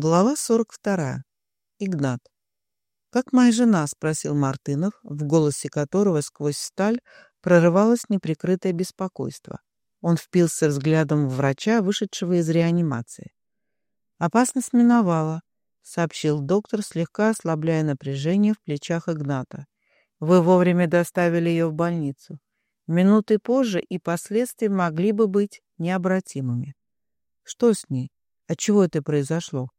Глава 42. Игнат. «Как моя жена?» — спросил Мартынов, в голосе которого сквозь сталь прорывалось неприкрытое беспокойство. Он впился взглядом в врача, вышедшего из реанимации. «Опасность миновала», — сообщил доктор, слегка ослабляя напряжение в плечах Игната. «Вы вовремя доставили ее в больницу. Минуты позже и последствия могли бы быть необратимыми». «Что с ней? Отчего это произошло?»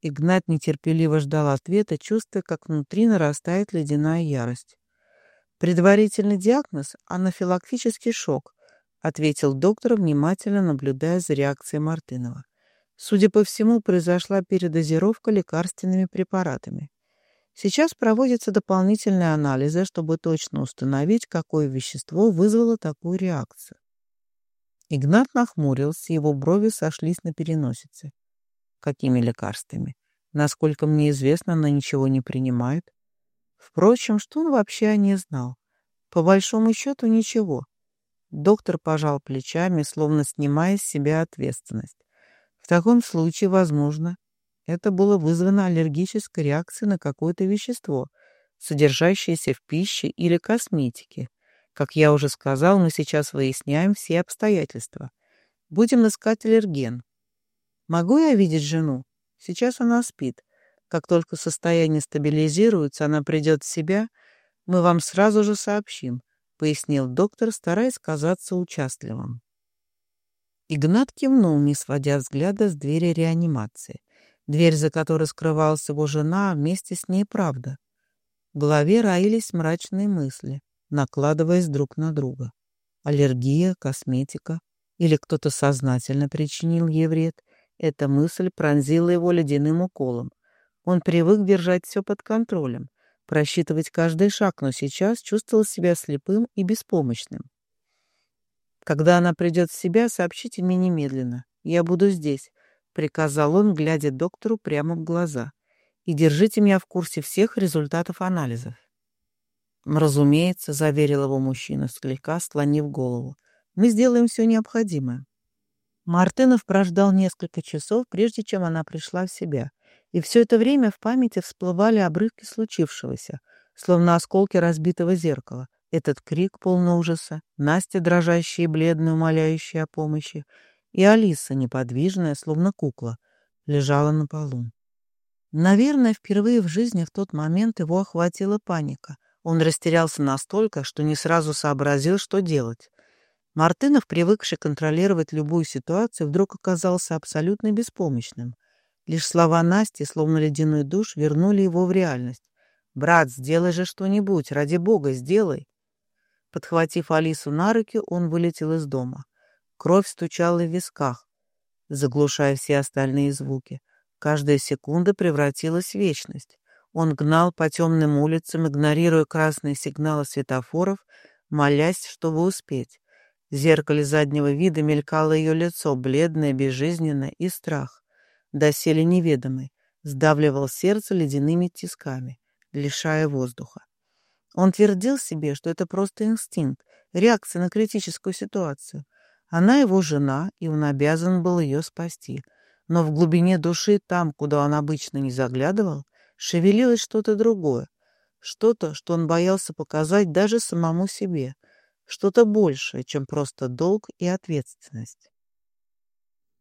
Игнат нетерпеливо ждал ответа, чувствуя, как внутри нарастает ледяная ярость. «Предварительный диагноз — анафилактический шок», — ответил доктор, внимательно наблюдая за реакцией Мартынова. Судя по всему, произошла передозировка лекарственными препаратами. Сейчас проводятся дополнительные анализы, чтобы точно установить, какое вещество вызвало такую реакцию. Игнат нахмурился, его брови сошлись на переносице. Какими лекарствами? Насколько мне известно, она ничего не принимает. Впрочем, что он вообще о ней знал? По большому счету, ничего. Доктор пожал плечами, словно снимая с себя ответственность. В таком случае, возможно, это было вызвано аллергической реакцией на какое-то вещество, содержащееся в пище или косметике. Как я уже сказал, мы сейчас выясняем все обстоятельства. Будем искать аллерген. Могу я видеть жену? Сейчас она спит. Как только состояние стабилизируется, она придет в себя, мы вам сразу же сообщим, пояснил доктор, стараясь казаться участливым. Игнат кивнул, не сводя взгляда с двери реанимации. Дверь, за которой скрывалась его жена, вместе с ней правда. В голове роились мрачные мысли, накладываясь друг на друга. Аллергия, косметика или кто-то сознательно причинил ей вред, эта мысль пронзила его ледяным уколом. Он привык держать все под контролем, просчитывать каждый шаг, но сейчас чувствовал себя слепым и беспомощным. «Когда она придет в себя, сообщите мне немедленно. Я буду здесь», — приказал он, глядя доктору прямо в глаза. «И держите меня в курсе всех результатов анализов». «Разумеется», — заверил его мужчина, слегка склонив голову. «Мы сделаем все необходимое». Мартынов прождал несколько часов, прежде чем она пришла в себя. И все это время в памяти всплывали обрывки случившегося, словно осколки разбитого зеркала. Этот крик полный ужаса, Настя, дрожащая и бледная, умоляющая о помощи, и Алиса, неподвижная, словно кукла, лежала на полу. Наверное, впервые в жизни в тот момент его охватила паника. Он растерялся настолько, что не сразу сообразил, что делать. Мартынов, привыкший контролировать любую ситуацию, вдруг оказался абсолютно беспомощным. Лишь слова Насти, словно ледяной душ, вернули его в реальность. «Брат, сделай же что-нибудь, ради бога, сделай!» Подхватив Алису на руки, он вылетел из дома. Кровь стучала в висках, заглушая все остальные звуки. Каждая секунда превратилась в вечность. Он гнал по темным улицам, игнорируя красные сигналы светофоров, молясь, чтобы успеть. В зеркале заднего вида мелькало ее лицо, бледное, безжизненное, и страх, доселе неведомый, сдавливал сердце ледяными тисками, лишая воздуха. Он твердил себе, что это просто инстинкт, реакция на критическую ситуацию. Она его жена, и он обязан был ее спасти. Но в глубине души, там, куда он обычно не заглядывал, шевелилось что-то другое, что-то, что он боялся показать даже самому себе — что-то большее, чем просто долг и ответственность.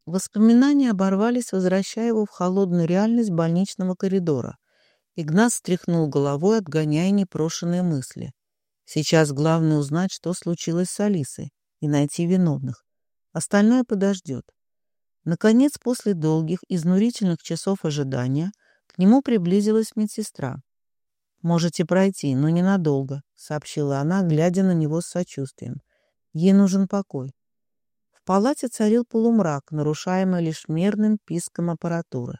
Воспоминания оборвались, возвращая его в холодную реальность больничного коридора. Игнат стряхнул головой, отгоняя непрошенные мысли. Сейчас главное узнать, что случилось с Алисой, и найти виновных. Остальное подождет. Наконец, после долгих, изнурительных часов ожидания, к нему приблизилась медсестра. «Можете пройти, но ненадолго», — сообщила она, глядя на него с сочувствием. «Ей нужен покой». В палате царил полумрак, нарушаемый лишь мерным писком аппаратуры.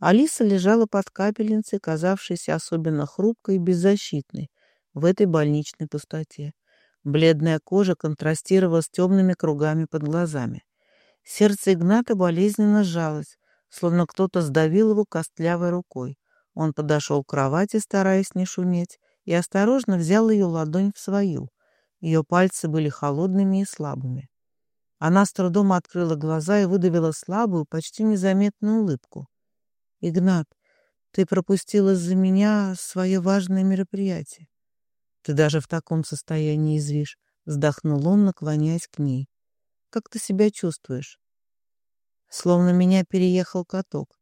Алиса лежала под капельницей, казавшейся особенно хрупкой и беззащитной в этой больничной пустоте. Бледная кожа контрастировала с темными кругами под глазами. Сердце Игната болезненно сжалось, словно кто-то сдавил его костлявой рукой. Он подошел к кровати, стараясь не шуметь, и осторожно взял ее ладонь в свою. Ее пальцы были холодными и слабыми. Она с трудом открыла глаза и выдавила слабую, почти незаметную улыбку. «Игнат, ты пропустил из-за меня свое важное мероприятие. Ты даже в таком состоянии извишь», — вздохнул он, наклоняясь к ней. «Как ты себя чувствуешь?» «Словно меня переехал каток», —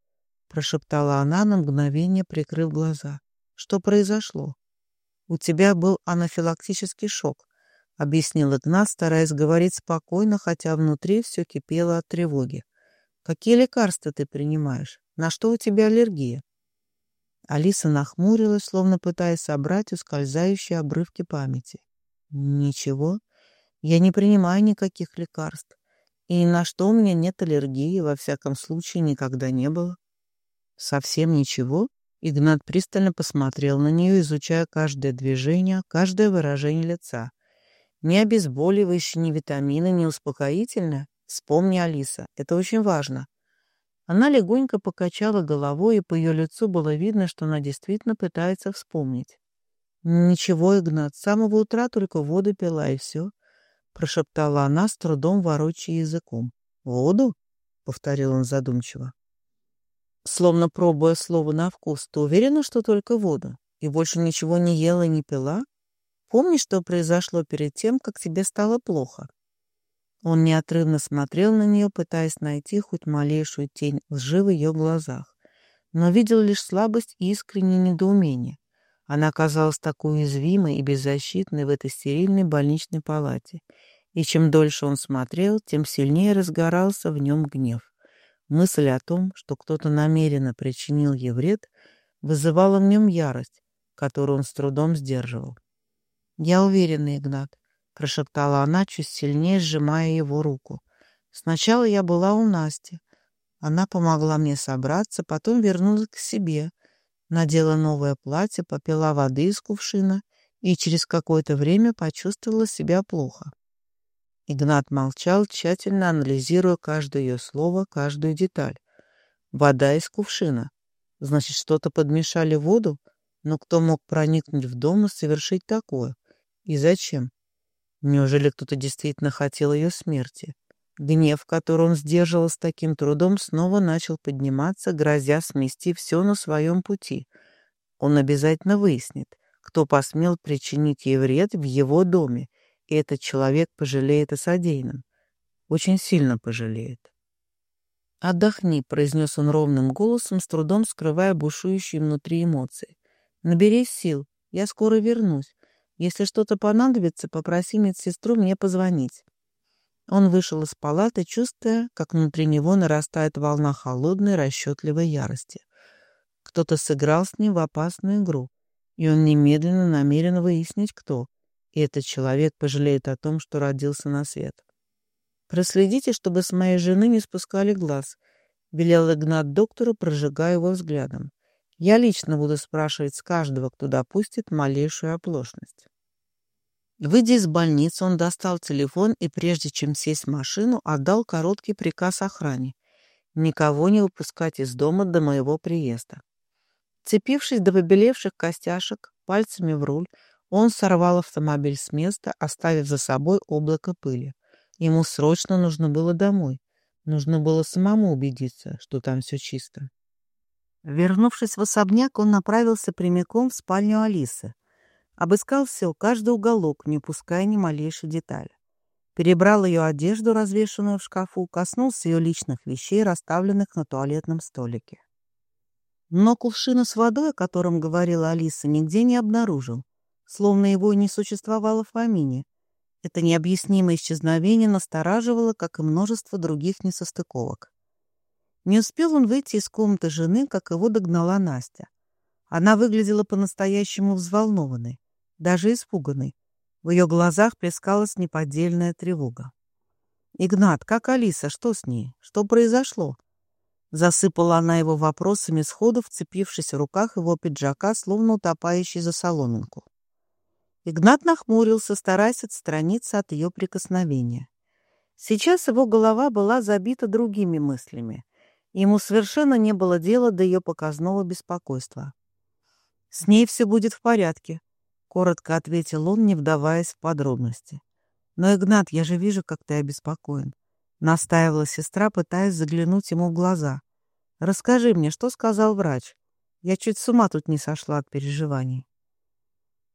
прошептала она на мгновение, прикрыв глаза. «Что произошло?» «У тебя был анафилактический шок», — объяснил Игнат, стараясь говорить спокойно, хотя внутри все кипело от тревоги. «Какие лекарства ты принимаешь? На что у тебя аллергия?» Алиса нахмурилась, словно пытаясь собрать ускользающие обрывки памяти. «Ничего, я не принимаю никаких лекарств. И на что у меня нет аллергии, во всяком случае, никогда не было». «Совсем ничего?» Игнат пристально посмотрел на нее, изучая каждое движение, каждое выражение лица. «Ни обезболивающие, ни витамины, ни успокоительное? Вспомни, Алиса, это очень важно. Она легонько покачала головой, и по ее лицу было видно, что она действительно пытается вспомнить. «Ничего, Игнат, с самого утра только воду пила, и все», — прошептала она, с трудом ворочая языком. «Воду?» — повторил он задумчиво. Словно пробуя слово на вкус, ты уверена, что только воду? И больше ничего не ела и не пила? Помнишь, что произошло перед тем, как тебе стало плохо?» Он неотрывно смотрел на нее, пытаясь найти хоть малейшую тень лжи в ее глазах, но видел лишь слабость и искреннее недоумение. Она казалась такой уязвимой и беззащитной в этой стерильной больничной палате, и чем дольше он смотрел, тем сильнее разгорался в нем гнев. Мысль о том, что кто-то намеренно причинил ей вред, вызывала в нем ярость, которую он с трудом сдерживал. «Я уверена, Игнат, — прошептала она, чуть сильнее сжимая его руку. «Сначала я была у Насти. Она помогла мне собраться, потом вернулась к себе, надела новое платье, попила воды из кувшина и через какое-то время почувствовала себя плохо». Игнат молчал, тщательно анализируя каждое ее слово, каждую деталь. «Вода из кувшина. Значит, что-то подмешали в воду? Но кто мог проникнуть в дом и совершить такое? И зачем?» Неужели кто-то действительно хотел ее смерти? Гнев, который он сдерживал с таким трудом, снова начал подниматься, грозя смести все на своем пути. Он обязательно выяснит, кто посмел причинить ей вред в его доме, и этот человек пожалеет о содеянном. Очень сильно пожалеет. «Отдохни», — произнес он ровным голосом, с трудом скрывая бушующие внутри эмоции. «Наберись сил, я скоро вернусь. Если что-то понадобится, попроси медсестру мне позвонить». Он вышел из палаты, чувствуя, как внутри него нарастает волна холодной, расчетливой ярости. Кто-то сыграл с ним в опасную игру, и он немедленно намерен выяснить, кто. И этот человек пожалеет о том, что родился на свет. «Проследите, чтобы с моей жены не спускали глаз», — велел Игнат доктору, прожигая его взглядом. «Я лично буду спрашивать с каждого, кто допустит малейшую оплошность». Выйдя из больницы, он достал телефон и, прежде чем сесть в машину, отдал короткий приказ охране никого не выпускать из дома до моего приезда. Цепившись до побелевших костяшек пальцами в руль, он сорвал автомобиль с места, оставив за собой облако пыли. Ему срочно нужно было домой. Нужно было самому убедиться, что там все чисто. Вернувшись в особняк, он направился прямиком в спальню Алисы, Обыскал все, каждый уголок, не упуская ни малейшей детали. Перебрал ее одежду, развешанную в шкафу, коснулся ее личных вещей, расставленных на туалетном столике. Но кувшина с водой, о котором говорила Алиса, нигде не обнаружил, словно его и не существовало в помине. Это необъяснимое исчезновение настораживало, как и множество других несостыковок. Не успел он выйти из комнаты жены, как его догнала Настя. Она выглядела по-настоящему взволнованной даже испуганный. В ее глазах плескалась неподдельная тревога. «Игнат, как Алиса? Что с ней? Что произошло?» Засыпала она его вопросами сходу, вцепившись в руках его пиджака, словно утопающий за соломинку. Игнат нахмурился, стараясь отстраниться от ее прикосновения. Сейчас его голова была забита другими мыслями. Ему совершенно не было дела до ее показного беспокойства. «С ней все будет в порядке», Коротко ответил он, не вдаваясь в подробности. «Но, Игнат, я же вижу, как ты обеспокоен», — настаивала сестра, пытаясь заглянуть ему в глаза. Расскажи мне, что сказал врач? Я чуть с ума тут не сошла от переживаний.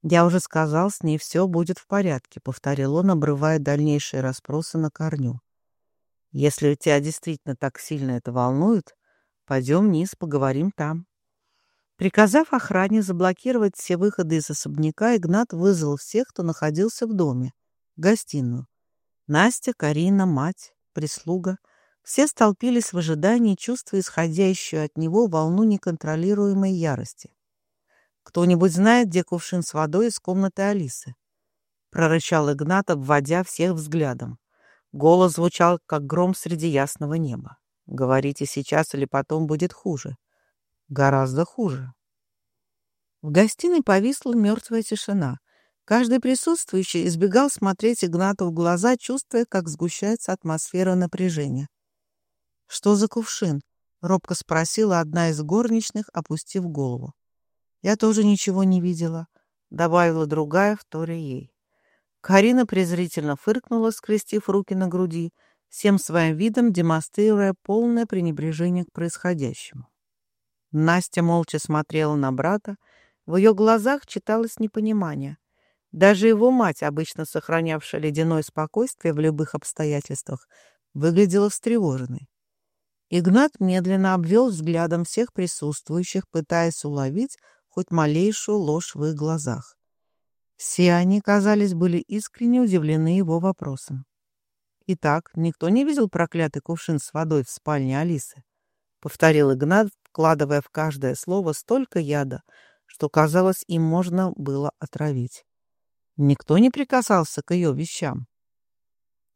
«Я уже сказал, с ней все будет в порядке», — повторил он, обрывая дальнейшие расспросы на корню. «Если у тебя действительно так сильно это волнует, пойдем вниз, поговорим там». Приказав охране заблокировать все выходы из особняка, Игнат вызвал всех, кто находился в доме, в гостиную. Настя, Карина, мать, прислуга — все столпились в ожидании, чувствуя исходящую от него волну неконтролируемой ярости. «Кто-нибудь знает, где кувшин с водой из комнаты Алисы?» — прорычал Игнат, обводя всех взглядом. Голос звучал, как гром среди ясного неба. «Говорите сейчас или потом будет хуже. Гораздо хуже». В гостиной повисла мертвая тишина. Каждый присутствующий избегал смотреть Игнату в глаза, чувствуя, как сгущается атмосфера напряжения. «Что за кувшин?» — робко спросила одна из горничных, опустив голову. «Я тоже ничего не видела», — добавила другая, вторя ей. Карина презрительно фыркнула, скрестив руки на груди, всем своим видом демонстрируя полное пренебрежение к происходящему. Настя молча смотрела на брата, в ее глазах читалось непонимание. Даже его мать, обычно сохранявшая ледяное спокойствие в любых обстоятельствах, выглядела встревоженной. Игнат медленно обвел взглядом всех присутствующих, пытаясь уловить хоть малейшую ложь в их глазах. Все они, казались, были искренне удивлены его вопросом. «Итак, никто не видел проклятый кувшин с водой в спальне Алисы?» — повторил Игнат, вкладывая в каждое слово столько яда, что, казалось, им можно было отравить. Никто не прикасался к ее вещам.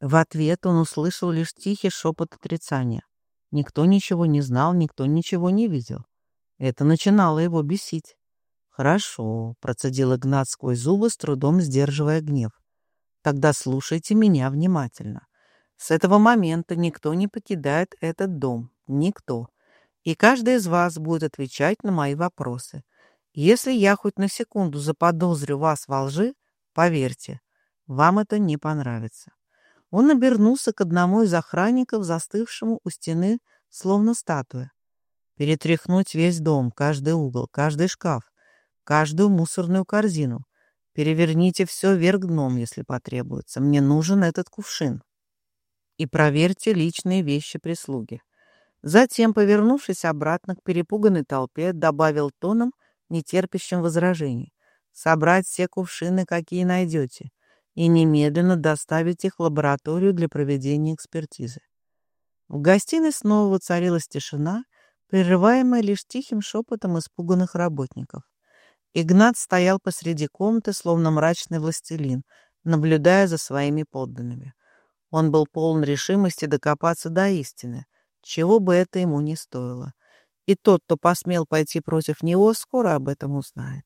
В ответ он услышал лишь тихий шепот отрицания. Никто ничего не знал, никто ничего не видел. Это начинало его бесить. «Хорошо», — процедил Игнат сквозь зубы, с трудом сдерживая гнев. «Тогда слушайте меня внимательно. С этого момента никто не покидает этот дом. Никто. И каждый из вас будет отвечать на мои вопросы. Если я хоть на секунду заподозрю вас во лжи, поверьте, вам это не понравится. Он обернулся к одному из охранников, застывшему у стены, словно статуя. Перетряхнуть весь дом, каждый угол, каждый шкаф, каждую мусорную корзину. Переверните все вверх дном, если потребуется. Мне нужен этот кувшин. И проверьте личные вещи прислуги. Затем, повернувшись обратно к перепуганной толпе, добавил тоном, нетерпящим возражений. «Собрать все кувшины, какие найдете и немедленно доставить их в лабораторию для проведения экспертизы. В гостиной снова воцарилась тишина, прерываемая лишь тихим шепотом испуганных работников. Игнат стоял посреди комнаты, словно мрачный властелин, наблюдая за своими подданными. Он был полон решимости докопаться до истины, чего бы это ему ни стоило. И тот, кто посмел пойти против него, скоро об этом узнает.